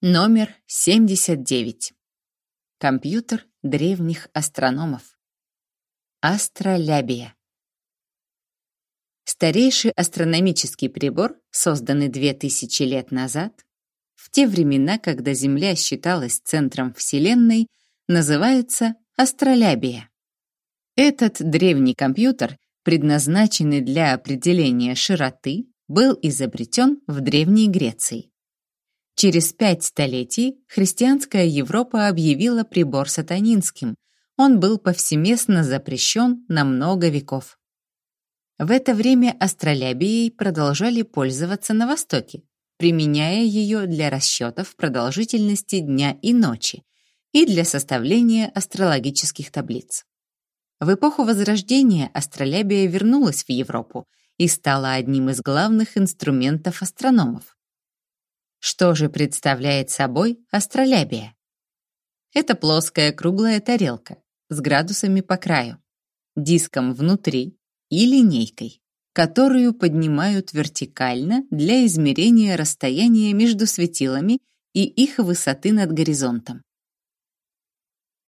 Номер 79. Компьютер древних астрономов. Астролябия. Старейший астрономический прибор, созданный 2000 лет назад, в те времена, когда Земля считалась центром Вселенной, называется астролябия. Этот древний компьютер, предназначенный для определения широты, был изобретен в Древней Греции. Через пять столетий христианская Европа объявила прибор сатанинским. Он был повсеместно запрещен на много веков. В это время астролябией продолжали пользоваться на Востоке, применяя ее для расчетов продолжительности дня и ночи и для составления астрологических таблиц. В эпоху Возрождения астролябия вернулась в Европу и стала одним из главных инструментов астрономов. Что же представляет собой астролябия? Это плоская круглая тарелка с градусами по краю, диском внутри и линейкой, которую поднимают вертикально для измерения расстояния между светилами и их высоты над горизонтом.